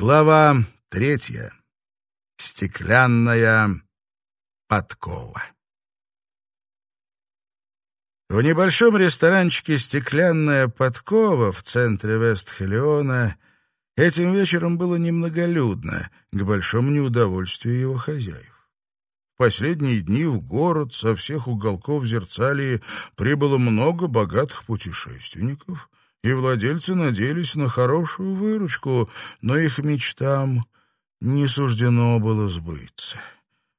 Глава третья. Стеклянная подкова. В небольшом ресторанчике «Стеклянная подкова» в центре Вест-Хелиона этим вечером было немноголюдно, к большому неудовольствию его хозяев. В последние дни в город со всех уголков Зерцалии прибыло много богатых путешественников — и владельцы надеялись на хорошую выручку, но их мечтам не суждено было сбыться.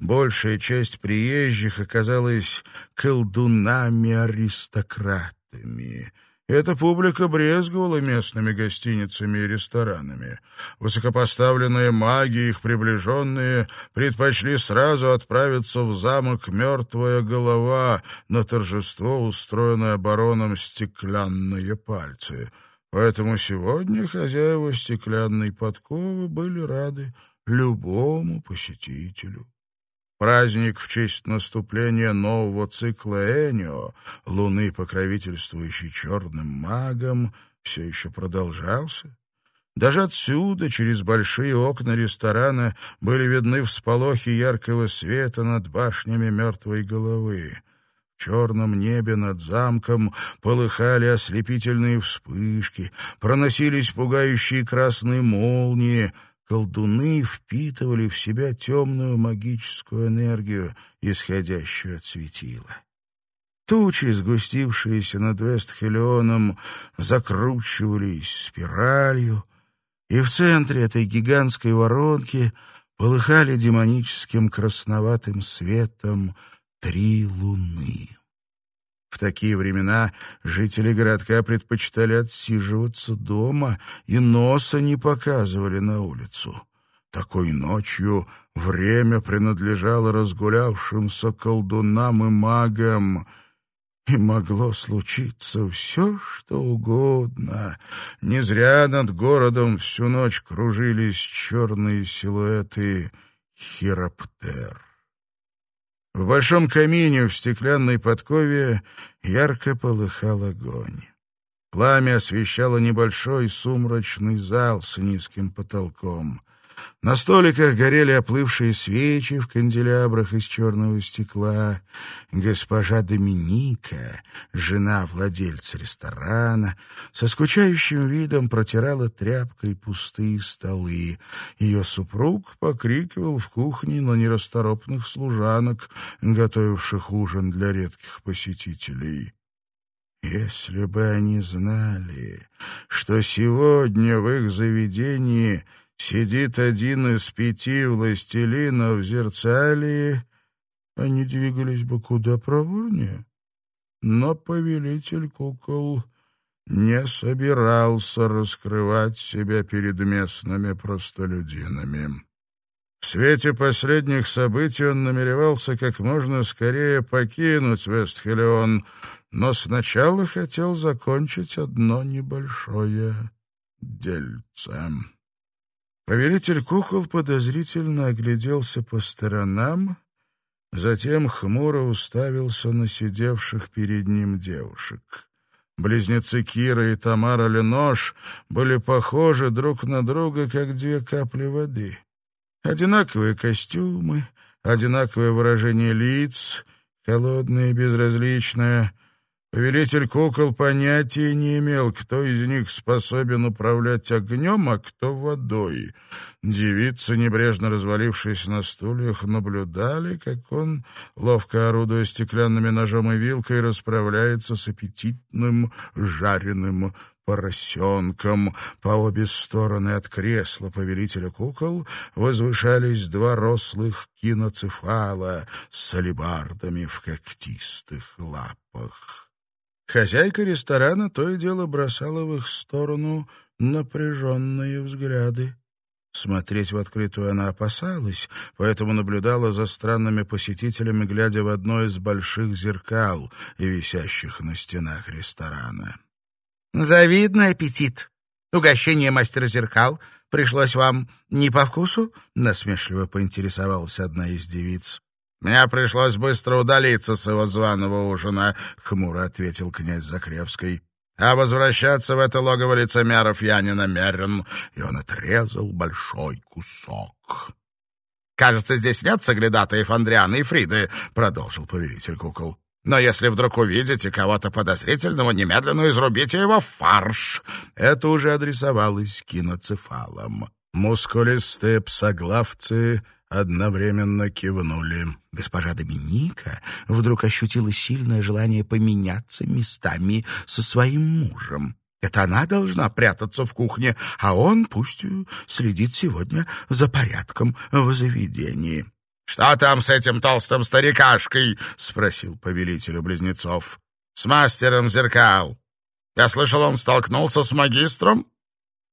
Большая часть приезжих оказалась колдунами-аристократами — эта публика брезговала местными гостиницами и ресторанами. Высокопоставленные маги и их приближенные предпочли сразу отправиться в замок «Мертвая голова» на торжество, устроенное бароном «Стеклянные пальцы». Поэтому сегодня хозяева стеклянной подковы были рады любому посетителю. Праздник в честь наступления нового цикла Энио, луны, покровительствующей черным магам, все еще продолжался. Даже отсюда, через большие окна ресторана, были видны всполохи яркого света над башнями мертвой головы. В черном небе над замком полыхали ослепительные вспышки, проносились пугающие красные молнии — колдуны впитывали в себя темную магическую энергию, исходящую от светила. Тучи, сгустившиеся над Вестхелионом, закручивались спиралью, и в центре этой гигантской воронки полыхали демоническим красноватым светом три луны. В такие времена жители городка предпочитали отсиживаться дома и носа не показывали на улицу. Такой ночью время принадлежало разгулявшимся колдунам и магам, и могло случиться все, что угодно. Не зря над городом всю ночь кружились черные силуэты хироптер. В большом камине в стеклянной подкове ярко полыхал огонь. Пламя освещало небольшой сумрачный зал с низким потолком. На столиках горели оплывшие свечи в канделябрах из черного стекла. Госпожа Доминика, жена владельца ресторана, со скучающим видом протирала тряпкой пустые столы. Ее супруг покрикивал в кухне на нерасторопных служанок, готовивших ужин для редких посетителей. Если бы они знали, что сегодня в их заведении сидит один из пяти властелинов Зерцалии, они двигались бы куда проворнее. Но повелитель кукол не собирался раскрывать себя перед местными простолюдинами. В свете последних событий он намеревался как можно скорее покинуть Вестхелион, но сначала хотел закончить одно небольшое дельце. Повелитель кукол подозрительно огляделся по сторонам, затем хмуро уставился на сидевших перед ним девушек. Близнецы Кира и Тамара Ленош были похожи друг на друга, как две капли воды. Одинаковые костюмы, одинаковое выражение лиц, холодное и безразличное — Повелитель кукол понятия не имел, кто из них способен управлять огнем, а кто водой. Девицы, небрежно развалившись на стульях, наблюдали, как он, ловко орудуя стеклянными ножом и вилкой, расправляется с аппетитным жареным поросенком. По обе стороны от кресла повелителя кукол возвышались два рослых киноцефала с алебардами в когтистых лапах. Хозяйка ресторана то и дело бросала в их сторону напряженные взгляды. Смотреть в открытую она опасалась, поэтому наблюдала за странными посетителями, глядя в одно из больших зеркал, висящих на стенах ресторана. «Завидный аппетит! Угощение мастера зеркал пришлось вам не по вкусу?» — насмешливо поинтересовалась одна из девиц. «Мне пришлось быстро удалиться с его званого ужина», — хмуро ответил князь Закревский. а возвращаться в это логово лицемеров я не намерен». И он отрезал большой кусок. «Кажется, здесь нет соглядатаев Андриана и Фриды», — продолжил повелитель кукол. «Но если вдруг увидите кого-то подозрительного, немедленно изрубите его в фарш». Это уже адресовалось киноцефалам. Мускулистые псоглавцы одновременно кивнули. Госпожа Доминика вдруг ощутила сильное желание поменяться местами со своим мужем. Это она должна прятаться в кухне, а он пусть следит сегодня за порядком в заведении. — Что там с этим толстым старикашкой? — спросил повелитель близнецов. — С мастером зеркал. Я слышал, он столкнулся с магистром?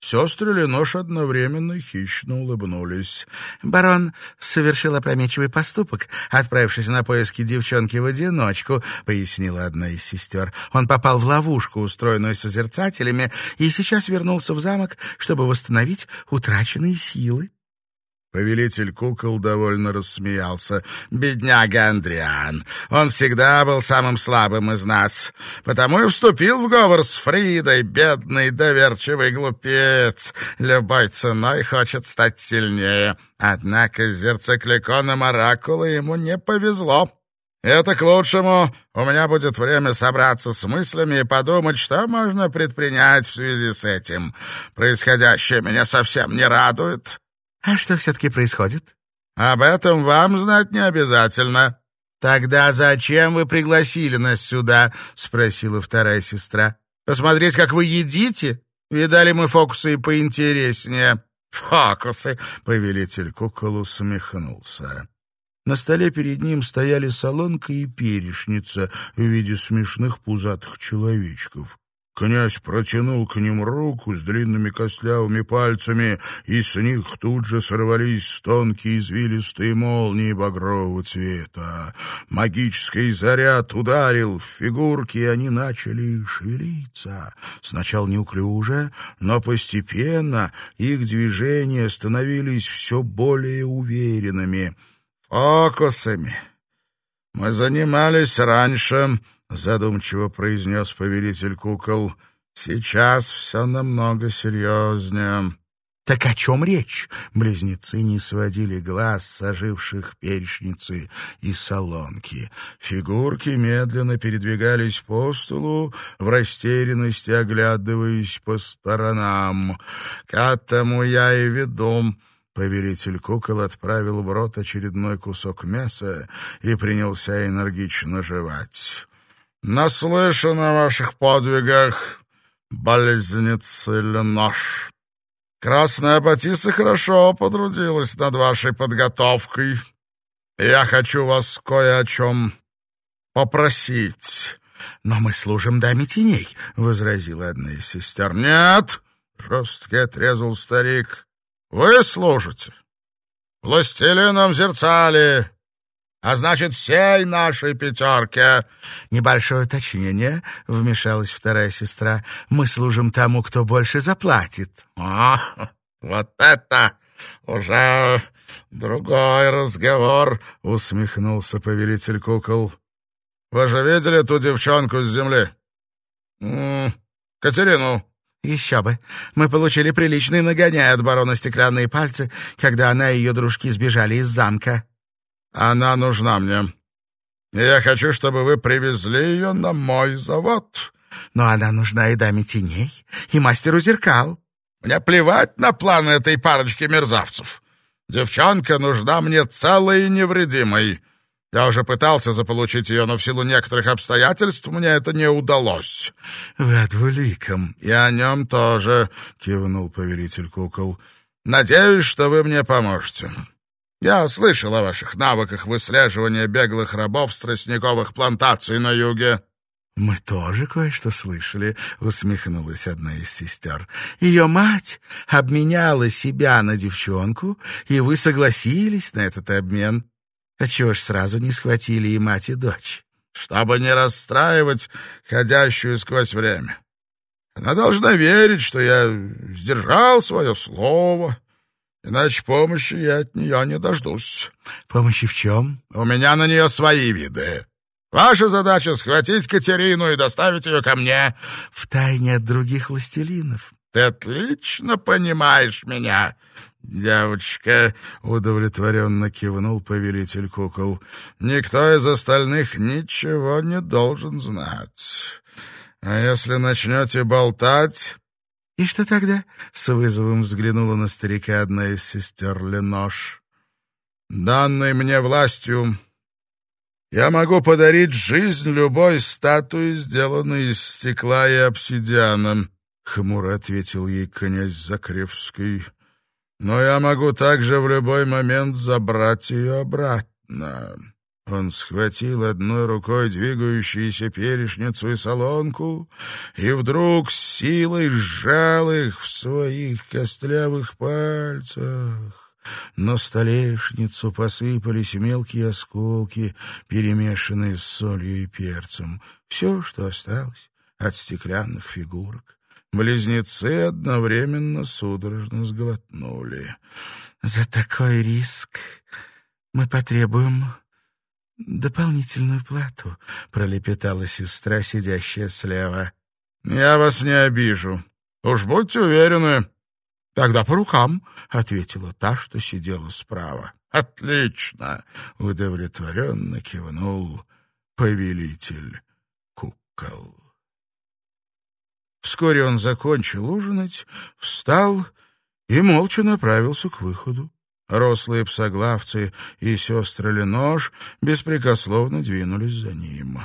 Сестры Ленош одновременно хищно улыбнулись. «Барон совершил опрометчивый поступок, отправившись на поиски девчонки в одиночку», — пояснила одна из сестер. «Он попал в ловушку, устроенную созерцателями, и сейчас вернулся в замок, чтобы восстановить утраченные силы». Повелитель кукол довольно рассмеялся. «Бедняга Андриан! Он всегда был самым слабым из нас, потому и вступил в говор с Фридой, бедный доверчивый глупец. Любой ценой хочет стать сильнее. Однако с зерцекликоном Оракула ему не повезло». «Это к лучшему. У меня будет время собраться с мыслями и подумать, что можно предпринять в связи с этим. Происходящее меня совсем не радует. А что все-таки происходит? Об этом вам знать не обязательно. Тогда зачем вы пригласили нас сюда? Спросила вторая сестра. Посмотреть, как вы едите? Видали мы фокусы и поинтереснее. Фокусы! Повелитель кукол усмехнулся. На столе перед ним стояли солонка и перешница в виде смешных пузатых человечков. Князь протянул к ним руку с длинными костлявыми пальцами, и с них тут же сорвались тонкие извилистые молнии багрового цвета. Магический заряд ударил в фигурки, и они начали шевелиться. Сначала неуклюже, но постепенно их движения становились все более уверенными. «Фокусами мы занимались раньше», — задумчиво произнес повелитель кукол. «Сейчас все намного серьезнее». «Так о чем речь?» Близнецы не сводили глаз с оживших перечницы и солонки. Фигурки медленно передвигались по столу, в растерянности оглядываясь по сторонам. «К этому я и веду». Повелитель кукол отправил в рот очередной кусок мяса и принялся энергично жевать. Наслышан о ваших подвигах, болезнница или нож. Красная Батиса хорошо потрудилась над вашей подготовкой. Я хочу вас кое о чем попросить. Но мы служим даме теней, — возразила одна из сестер. Нет, — жестко отрезал старик, — вы служите. Властелином зерцали, а значит, всей нашей пятерке. Небольшое уточнение, — вмешалась вторая сестра. Мы служим тому, кто больше заплатит. А, вот это уже другой разговор, — усмехнулся повелитель кукол. Вы же видели ту девчонку с земли? М -м, Катерину. Еще бы. Мы получили приличный нагоняй от барона «Стеклянные пальцы», когда она и ее дружки сбежали из замка. Она нужна мне. Я хочу, чтобы вы привезли ее на мой завод. Но она нужна и даме теней, и мастеру зеркал. Мне плевать на планы этой парочки мерзавцев. Девчонка нужна мне целой и невредимой. Я уже пытался заполучить ее, но в силу некоторых обстоятельств мне это не удалось. — Вы о двуликом. — И о нем тоже, — кивнул повелитель кукол. — Надеюсь, что вы мне поможете. Я слышал о ваших навыках выслеживания беглых рабов с тростниковых плантаций на юге». «Мы тоже кое-что слышали», — усмехнулась одна из сестер. «Ее мать обменяла себя на девчонку, и вы согласились на этот обмен. А чего ж сразу не схватили и мать, и дочь?» «Чтобы не расстраивать ходящую сквозь время. Она должна верить, что я сдержал свое слово» Иначе помощи я от нее не дождусь. Помощи в чем? У меня на нее свои виды. Ваша задача — схватить Катерину и доставить ее ко мне. В тайне от других властелинов. Ты отлично понимаешь меня. «Девочка», — удовлетворенно кивнул повелитель кукол, — «никто из остальных ничего не должен знать. А если начнете болтать...» «И что тогда?» — с вызовом взглянула на старика одна из сестер Ленош. «Данной мне властью я могу подарить жизнь любой статуи, сделанной из стекла и обсидиана», — хмуро ответил ей князь Закревский. «Но я могу также в любой момент забрать ее обратно». Он схватил одной рукой двигающуюся перешницу и солонку и вдруг силой сжал их в своих костлявых пальцах. На столешницу посыпались мелкие осколки, перемешанные с солью и перцем. Все, что осталось от стеклянных фигурок. Близнецы одновременно судорожно сглотнули. «За такой риск мы потребуем дополнительную плату», — пролепетала сестра, сидящая слева. «Я вас не обижу. Уж будьте уверены, «Тогда по рукам», — ответила та, что сидела справа. «Отлично!» — удовлетворенно кивнул повелитель кукол. Вскоре он закончил ужинать, встал и молча направился к выходу. Рослые псоглавцы и сестры Ленош беспрекословно двинулись за ним.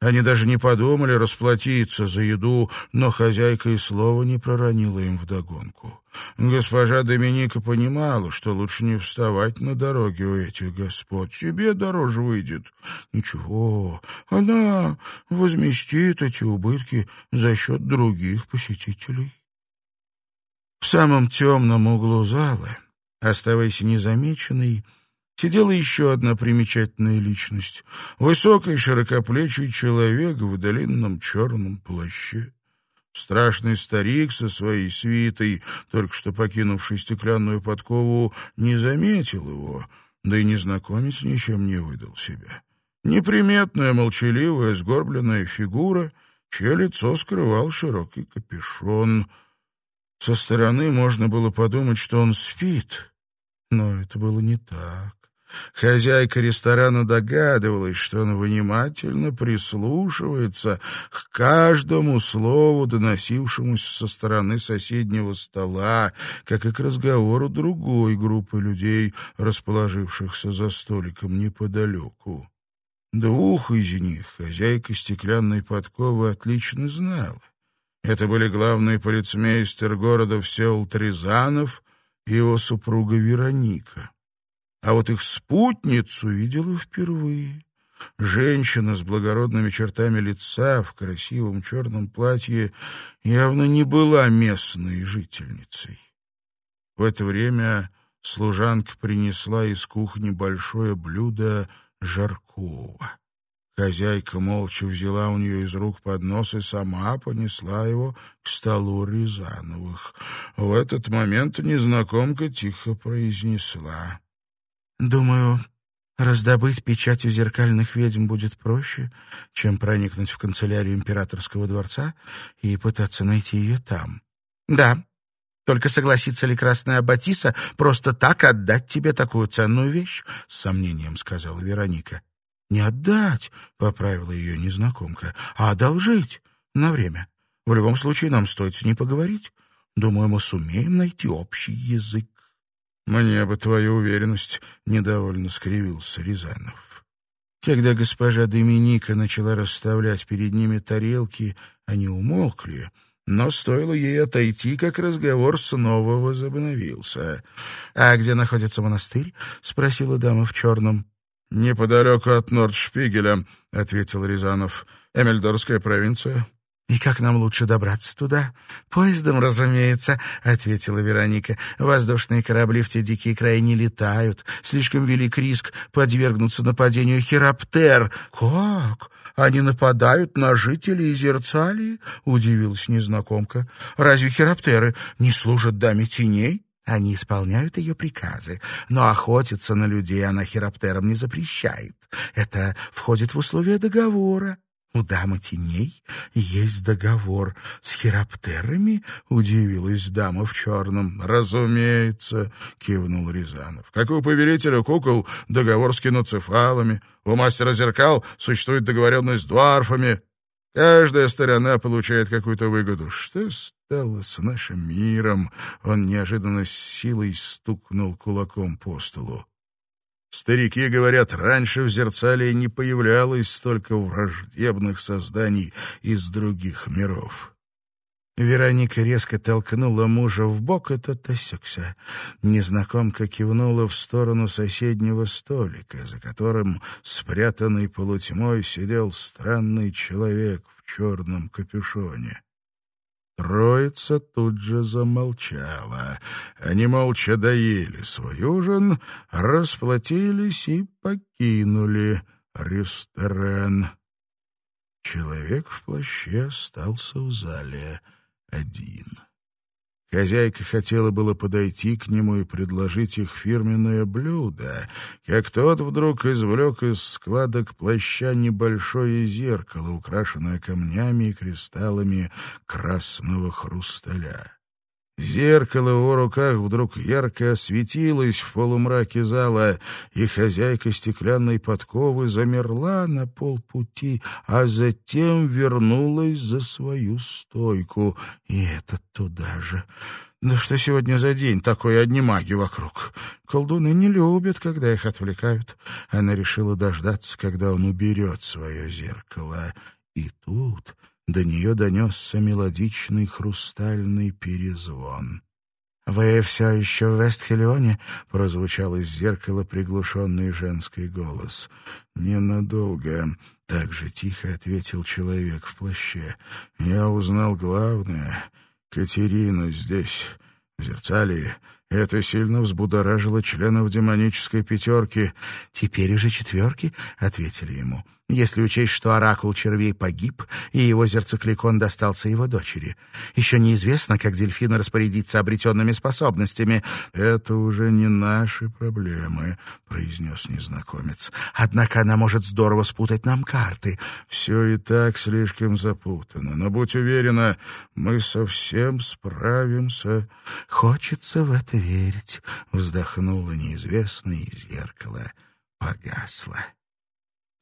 Они даже не подумали расплатиться за еду, но хозяйка и слова не проронила им вдогонку. Госпожа Доминика понимала, что лучше не вставать на дороге у этих господ. Себе дороже выйдет. Ничего, она возместит эти убытки за счет других посетителей. В самом темном углу зала, оставаясь незамеченной, сидела еще одна примечательная личность. Высокий широкоплечий человек в длинном черном плаще. Страшный старик со своей свитой, только что покинувший стеклянную подкову, не заметил его, да и незнакомец ничем не выдал себя. Неприметная, молчаливая, сгорбленная фигура, чье лицо скрывал широкий капюшон. Со стороны можно было подумать, что он спит, но это было не так. Хозяйка ресторана догадывалась, что он внимательно прислушивается к каждому слову, доносившемуся со стороны соседнего стола, как и к разговору другой группы людей, расположившихся за столиком неподалеку. Двух из них хозяйка стеклянной подковы отлично знала. Это были главный полицмейстер города Всеволод Рязанов его супруга Вероника а вот их спутницу видела впервые. Женщина с благородными чертами лица в красивом черном платье явно не была местной жительницей. В это время служанка принесла из кухни большое блюдо жаркого. Хозяйка молча взяла у нее из рук поднос и сама понесла его к столу Рязановых. В этот момент незнакомка тихо произнесла. Думаю, раздобыть печать у зеркальных ведьм будет проще, чем проникнуть в канцелярию императорского дворца и пытаться найти ее там. Да, только согласится ли Красная Аббатиса просто так отдать тебе такую ценную вещь? С сомнением сказала Вероника. Не отдать, поправила ее незнакомка, а одолжить на время. В любом случае нам стоит с ней поговорить. Думаю, мы сумеем найти общий язык. «Мне бы твоя уверенность», — недовольно скривился Рязанов. Когда госпожа Доминика начала расставлять перед ними тарелки, они умолкли, но стоило ей отойти, как разговор снова возобновился. «А где находится монастырь?» — спросила дама в черном. «Неподалеку от Нордшпигеля», — ответил Рязанов. «Эмельдорская провинция. «И как нам лучше добраться туда?» «Поездом, разумеется», — ответила Вероника. «Воздушные корабли в те дикие края не летают. Слишком велик риск подвергнуться нападению хироптер». «Как? Они нападают на жителей Зерцалии?» — удивилась незнакомка. «Разве хироптеры не служат даме теней?» Они исполняют ее приказы, но охотиться на людей она хироптерам не запрещает. Это входит в условия договора. У дамы теней есть договор с хироптерами, удивилась дама в черном. Разумеется, кивнул Рязанов. Как у повелителя кукол договор с киноцефалами, у мастера зеркал существует договоренность с дварфами. Каждая сторона получает какую-то выгоду. Что стало с нашим миром? Он неожиданно с силой стукнул кулаком по столу. Старики говорят, раньше в зерцале не появлялось столько враждебных созданий из других миров. Вероника резко толкнула мужа в бок, и тот осекся. Незнакомка кивнула в сторону соседнего столика, за которым, спрятанный полутьмой, сидел странный человек в черном капюшоне. Троица тут же замолчала. Они молча доели свой ужин, расплатились и покинули ресторан. Человек в плаще остался в зале один. Хозяйка хотела было подойти к нему и предложить их фирменное блюдо, как тот вдруг извлек из складок плаща небольшое зеркало, украшенное камнями и кристаллами красного хрусталя. Зеркало в его руках вдруг ярко осветилось в полумраке зала, и хозяйка стеклянной подковы замерла на полпути, а затем вернулась за свою стойку. И это туда же. Да что сегодня за день такой одни маги вокруг? Колдуны не любят, когда их отвлекают. Она решила дождаться, когда он уберет свое зеркало. И тут до нее донесся мелодичный хрустальный перезвон. «Вы все еще в Вестхелионе?» — прозвучал из зеркала приглушенный женский голос. «Ненадолго», — так же тихо ответил человек в плаще. «Я узнал главное. Катерина здесь, в Зерцалии. Это сильно взбудоражило членов демонической пятерки. «Теперь уже четверки», — ответили ему если учесть, что оракул червей погиб, и его зерцекликон достался его дочери. Еще неизвестно, как дельфин распорядится обретенными способностями. «Это уже не наши проблемы», — произнес незнакомец. «Однако она может здорово спутать нам карты. Все и так слишком запутано. Но будь уверена, мы совсем справимся». «Хочется в это верить», — вздохнула неизвестное из зеркала. Погасла.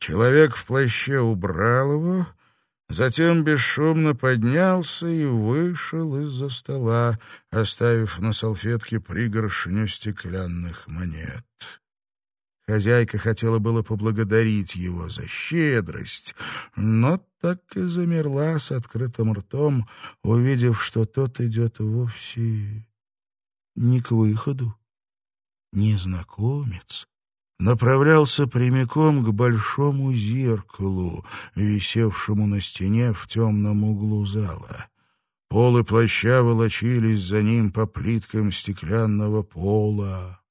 Человек в плаще убрал его, затем бесшумно поднялся и вышел из-за стола, оставив на салфетке пригоршню стеклянных монет. Хозяйка хотела было поблагодарить его за щедрость, но так и замерла с открытым ртом, увидев, что тот идет вовсе не к выходу. Незнакомец направлялся прямиком к большому зеркалу, висевшему на стене в темном углу зала. Полы плаща волочились за ним по плиткам стеклянного пола.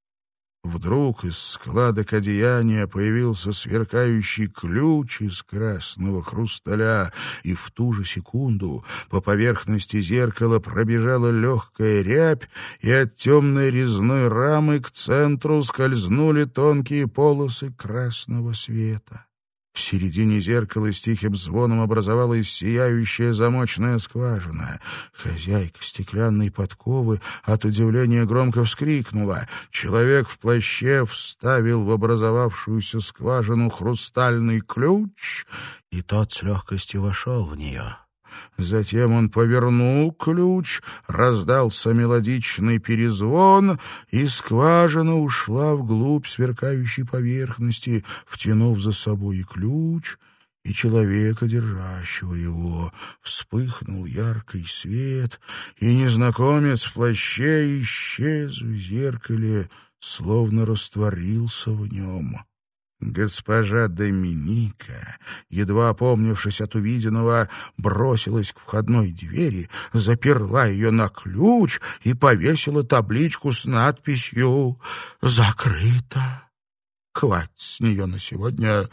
Вдруг из складок одеяния появился сверкающий ключ из красного хрусталя, и в ту же секунду по поверхности зеркала пробежала легкая рябь, и от темной резной рамы к центру скользнули тонкие полосы красного света. В середине зеркала с тихим звоном образовалась сияющая замочная скважина. Хозяйка стеклянной подковы от удивления громко вскрикнула. Человек в плаще вставил в образовавшуюся скважину хрустальный ключ, и тот с легкостью вошел в нее. Затем он повернул ключ, раздался мелодичный перезвон, и скважина ушла вглубь сверкающей поверхности, втянув за собой и ключ, и человека, держащего его. Вспыхнул яркий свет, и незнакомец в плаще исчез в зеркале, словно растворился в нем. Госпожа Доминика, едва опомнившись от увиденного, бросилась к входной двери, заперла ее на ключ и повесила табличку с надписью «Закрыто». Хватит с нее на сегодня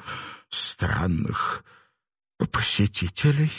странных посетителей.